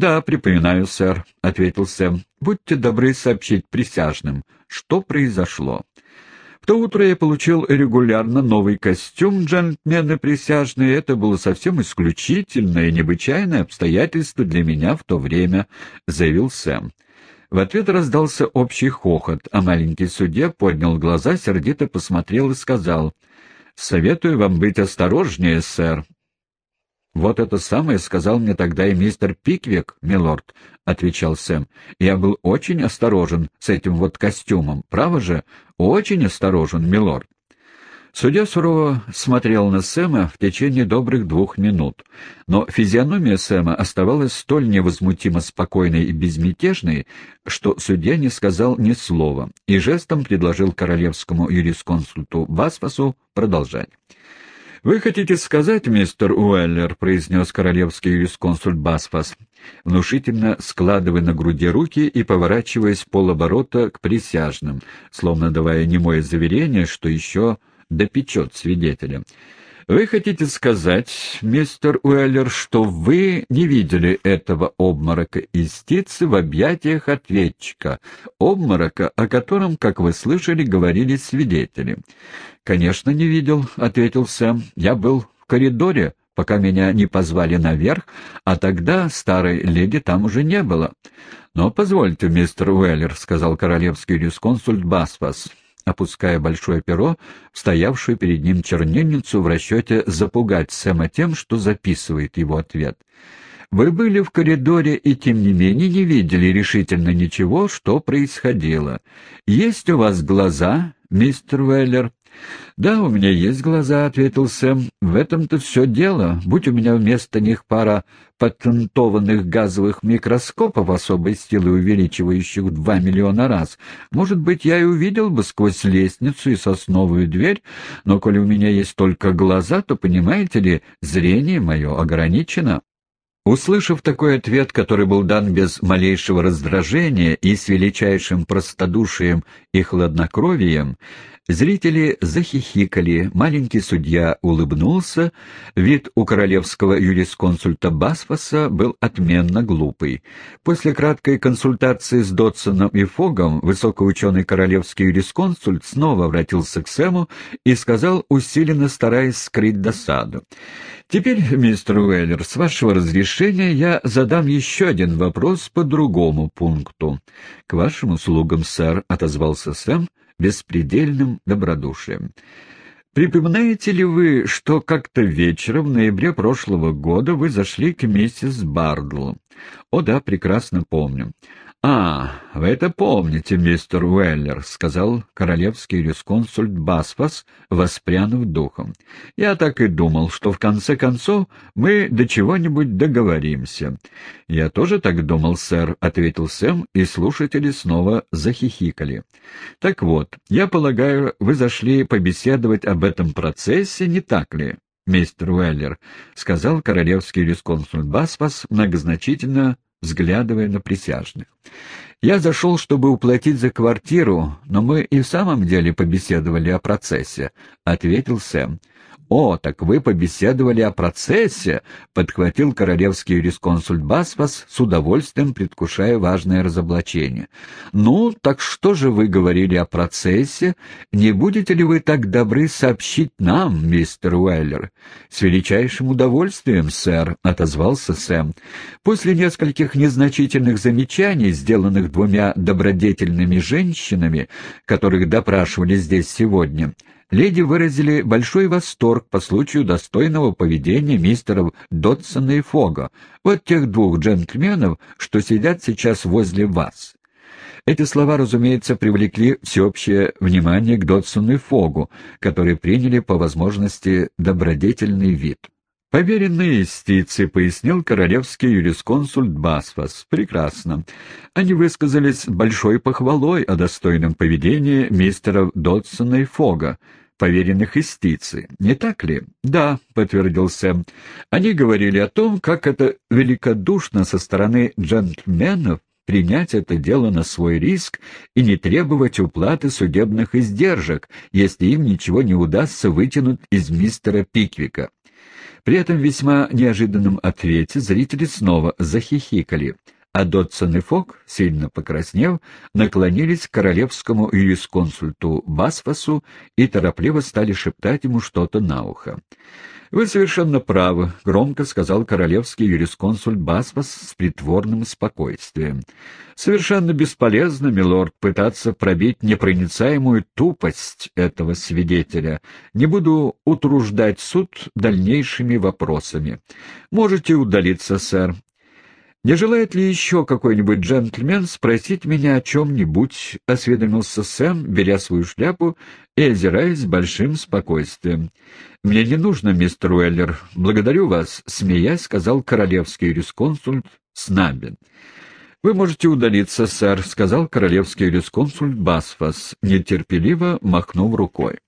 «Да, припоминаю, сэр», — ответил Сэм. «Будьте добры сообщить присяжным, что произошло». В то утро я получил регулярно новый костюм джентльмены присяжные. Это было совсем исключительное и необычайное обстоятельство для меня в то время, — заявил Сэм. В ответ раздался общий хохот, а маленький судья поднял глаза, сердито посмотрел и сказал, «Советую вам быть осторожнее, сэр. «Вот это самое сказал мне тогда и мистер Пиквик, милорд», — отвечал Сэм. «Я был очень осторожен с этим вот костюмом. Право же, очень осторожен, милорд». Судья сурово смотрел на Сэма в течение добрых двух минут, но физиономия Сэма оставалась столь невозмутимо спокойной и безмятежной, что судья не сказал ни слова и жестом предложил королевскому юрисконсульту Басфасу продолжать. «Вы хотите сказать, мистер Уэллер», — произнес королевский юрисконсульт Басфас, внушительно складывая на груди руки и поворачиваясь полоборота к присяжным, словно давая немое заверение, что еще допечет свидетеля. «Вы хотите сказать, мистер Уэллер, что вы не видели этого обморока истицы в объятиях ответчика, обморока, о котором, как вы слышали, говорили свидетели?» «Конечно, не видел», — ответил Сэм. «Я был в коридоре, пока меня не позвали наверх, а тогда старой леди там уже не было». «Но позвольте, мистер Уэллер», — сказал королевский юрисконсульт Басфас, опуская большое перо, стоявшую перед ним чернильницу в расчете запугать Сэма тем, что записывает его ответ. «Вы были в коридоре и, тем не менее, не видели решительно ничего, что происходило. Есть у вас глаза, мистер Уэллер?» «Да, у меня есть глаза», — ответил Сэм. «В этом-то все дело. Будь у меня вместо них пара патентованных газовых микроскопов особой силы, увеличивающих в два миллиона раз, может быть, я и увидел бы сквозь лестницу и сосновую дверь, но коли у меня есть только глаза, то, понимаете ли, зрение мое ограничено». Услышав такой ответ, который был дан без малейшего раздражения и с величайшим простодушием и хладнокровием, Зрители захихикали, маленький судья улыбнулся, вид у королевского юрисконсульта Басфаса был отменно глупый. После краткой консультации с Дотсоном и Фогом высокоученый королевский юрисконсульт снова обратился к Сэму и сказал, усиленно стараясь скрыть досаду. «Теперь, мистер Уэллер, с вашего разрешения я задам еще один вопрос по другому пункту». «К вашим услугам, сэр», — отозвался Сэм, — беспредельным добродушием. Припоминаете ли вы, что как-то вечером в ноябре прошлого года вы зашли к миссис Бардл? О да, прекрасно помню. «А, вы это помните, мистер Уэллер», — сказал королевский юрисконсульт Басфас, воспрянув духом. «Я так и думал, что в конце концов мы до чего-нибудь договоримся». «Я тоже так думал, сэр», — ответил Сэм, и слушатели снова захихикали. «Так вот, я полагаю, вы зашли побеседовать об этом процессе, не так ли?» «Мистер Уэллер», — сказал королевский юрисконсульт Басфас, многозначительно взглядывая на присяжных. «Я зашел, чтобы уплатить за квартиру, но мы и в самом деле побеседовали о процессе», — ответил Сэм. «О, так вы побеседовали о процессе!» — подхватил королевский юрисконсульт Басфас с удовольствием, предвкушая важное разоблачение. «Ну, так что же вы говорили о процессе? Не будете ли вы так добры сообщить нам, мистер Уэллер?» «С величайшим удовольствием, сэр», — отозвался Сэм. После нескольких незначительных замечаний, сделанных двумя добродетельными женщинами, которых допрашивали здесь сегодня, леди выразили большой восторг по случаю достойного поведения мистеров Дотсона и Фога, вот тех двух джентльменов, что сидят сейчас возле вас. Эти слова, разумеется, привлекли всеобщее внимание к Дотсону и Фогу, которые приняли по возможности добродетельный вид. «Поверенные истицы», — пояснил королевский юрисконсульт Басфас. «Прекрасно. Они высказались большой похвалой о достойном поведении мистеров Дотсона и Фога, поверенных истицы. Не так ли? Да, подтвердил Сэм. Они говорили о том, как это великодушно со стороны джентльменов принять это дело на свой риск и не требовать уплаты судебных издержек, если им ничего не удастся вытянуть из мистера Пиквика. При этом весьма неожиданном ответе зрители снова захихикали, а Дотсон и Фок, сильно покраснев, наклонились к королевскому юрисконсульту Басфасу и торопливо стали шептать ему что-то на ухо. «Вы совершенно правы», — громко сказал королевский юрисконсульт Басфас с притворным спокойствием. «Совершенно бесполезно, милорд, пытаться пробить непроницаемую тупость этого свидетеля. Не буду утруждать суд дальнейшими вопросами. Можете удалиться, сэр. «Не желает ли еще какой-нибудь джентльмен спросить меня о чем-нибудь?» — осведомился Сэм, беря свою шляпу и озираясь с большим спокойствием. «Мне не нужно, мистер Уэллер. Благодарю вас», — смеясь, сказал королевский юрисконсульт Снабин. «Вы можете удалиться, сэр», — сказал королевский юрисконсульт Басфас, нетерпеливо махнув рукой.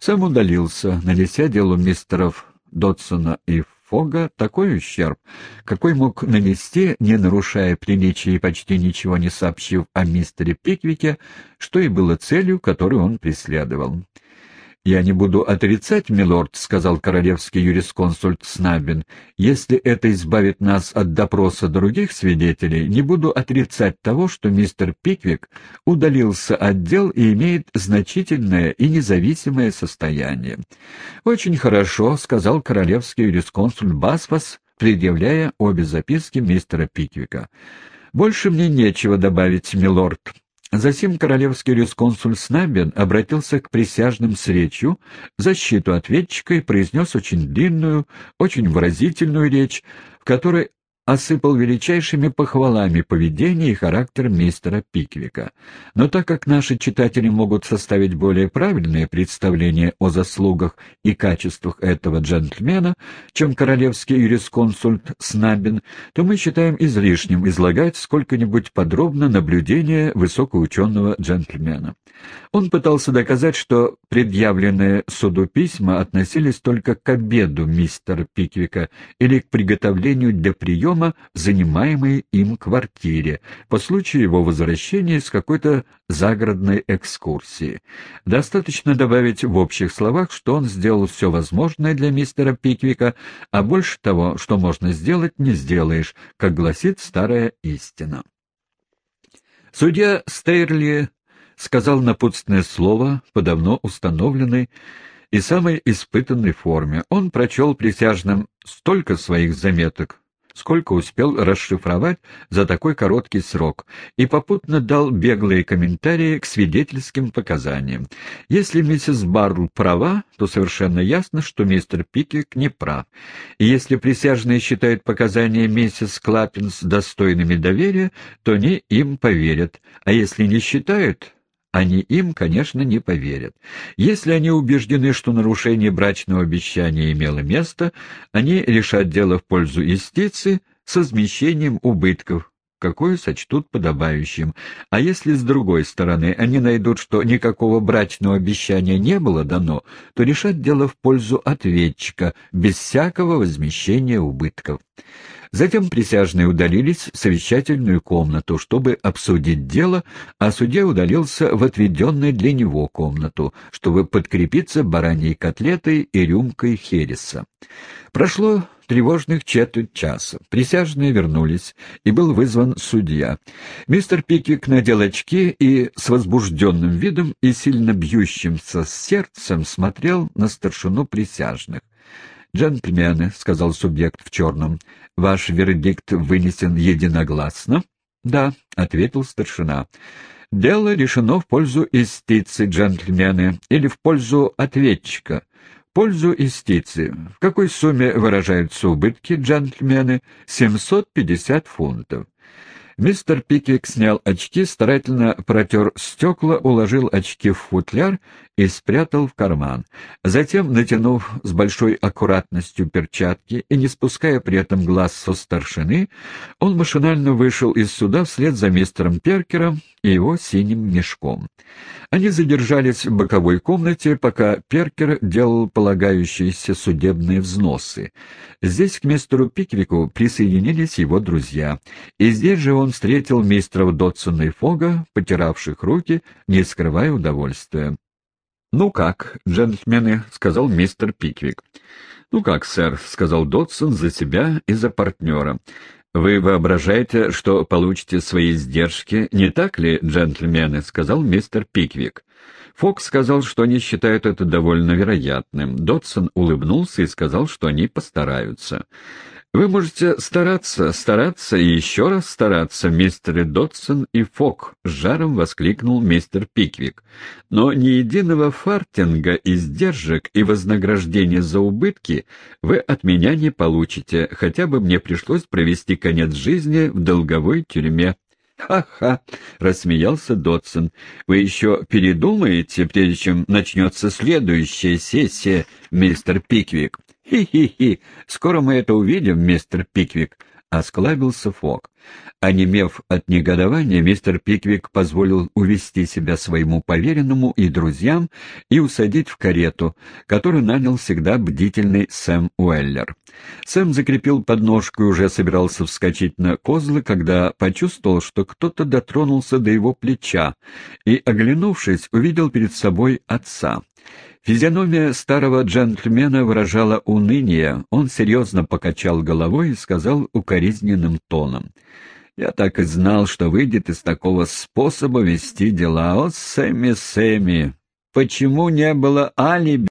Сам удалился, нанеся делу мистеров Дотсона и Фога такой ущерб, какой мог нанести, не нарушая приличия и почти ничего не сообщив о мистере Пиквике, что и было целью, которую он преследовал. «Я не буду отрицать, милорд», — сказал королевский юрисконсульт Снабин, «если это избавит нас от допроса других свидетелей, не буду отрицать того, что мистер Пиквик удалился от дел и имеет значительное и независимое состояние». «Очень хорошо», — сказал королевский юрисконсульт Басфас, предъявляя обе записки мистера Пиквика. «Больше мне нечего добавить, милорд. Затем королевский юрисконсуль Снабин обратился к присяжным с речью защиту ответчика и произнес очень длинную, очень выразительную речь, в которой осыпал величайшими похвалами поведение и характер мистера Пиквика. Но так как наши читатели могут составить более правильное представление о заслугах и качествах этого джентльмена, чем королевский юрисконсульт Снабин, то мы считаем излишним излагать сколько-нибудь подробно наблюдения высокоученого джентльмена. Он пытался доказать, что предъявленные суду письма относились только к обеду мистера Пиквика или к приготовлению для приема, приема в занимаемой им квартире по случаю его возвращения с какой-то загородной экскурсии. Достаточно добавить в общих словах, что он сделал все возможное для мистера Пиквика, а больше того, что можно сделать, не сделаешь, как гласит старая истина. Судья Стейрли сказал напутственное слово по давно установленной и самой испытанной форме. Он прочел присяжным столько своих заметок, сколько успел расшифровать за такой короткий срок, и попутно дал беглые комментарии к свидетельским показаниям. Если миссис Барл права, то совершенно ясно, что мистер Пиквик не прав. И если присяжные считают показания миссис Клаппинс достойными доверия, то они им поверят, а если не считают, они им, конечно, не поверят. Если они убеждены, что нарушение брачного обещания имело место, они решат дело в пользу юстиции с возмещением убытков, какое сочтут подобающим. А если, с другой стороны, они найдут, что никакого брачного обещания не было дано, то решат дело в пользу ответчика, без всякого возмещения убытков. Затем присяжные удалились в совещательную комнату, чтобы обсудить дело, а судья удалился в отведенную для него комнату, чтобы подкрепиться бараньей котлетой и рюмкой хереса. Прошло тревожных четверть часа. Присяжные вернулись, и был вызван судья. Мистер Пиквик надел очки и с возбужденным видом и сильно бьющимся сердцем смотрел на старшину присяжных. «Джентльмены», — сказал субъект в черном, — «ваш вердикт вынесен единогласно?» «Да», — ответил старшина. «Дело решено в пользу истицы, джентльмены, или в пользу ответчика» пользу истицы. В какой сумме выражаются убытки, джентльмены? 750 фунтов. Мистер Пиквик снял очки, старательно протер стекла, уложил очки в футляр и спрятал в карман. Затем, натянув с большой аккуратностью перчатки и не спуская при этом глаз со старшины, он машинально вышел из суда вслед за мистером Перкером и его синим мешком. Они задержались в боковой комнате, пока Перкер делал полагающиеся судебные взносы. Здесь к мистеру Пиквику присоединились его друзья, и здесь же он встретил мистеров Дотсона и Фога, потиравших руки, не скрывая удовольствия. «Ну как, джентльмены?» — сказал мистер Пиквик. «Ну как, сэр», — сказал Додсон за себя и за партнера. «Вы воображаете, что получите свои издержки, не так ли, джентльмены?» — сказал мистер Пиквик. Фокс сказал, что они считают это довольно вероятным. Додсон улыбнулся и сказал, что они постараются. Вы можете стараться, стараться и еще раз стараться, мистер Додсон и Фок, — с жаром воскликнул мистер Пиквик. Но ни единого фартинга, издержек и вознаграждения за убытки вы от меня не получите, хотя бы мне пришлось провести конец жизни в долговой тюрьме. «Ха-ха!» — рассмеялся Додсон. «Вы еще передумаете, прежде чем начнется следующая сессия, мистер Пиквик?» «Хи-хи-хи! Скоро мы это увидим, мистер Пиквик!» — осклабился Фок. Онемев от негодования, мистер Пиквик позволил увести себя своему поверенному и друзьям и усадить в карету, которую нанял всегда бдительный Сэм Уэллер. Сэм закрепил подножку и уже собирался вскочить на козлы, когда почувствовал, что кто-то дотронулся до его плеча, и, оглянувшись, увидел перед собой отца. Физиономия старого джентльмена выражала уныние, он серьезно покачал головой и сказал укоризненным тоном. «Я так и знал, что выйдет из такого способа вести дела. О, Сэмми, Сэмми, почему не было алиби?»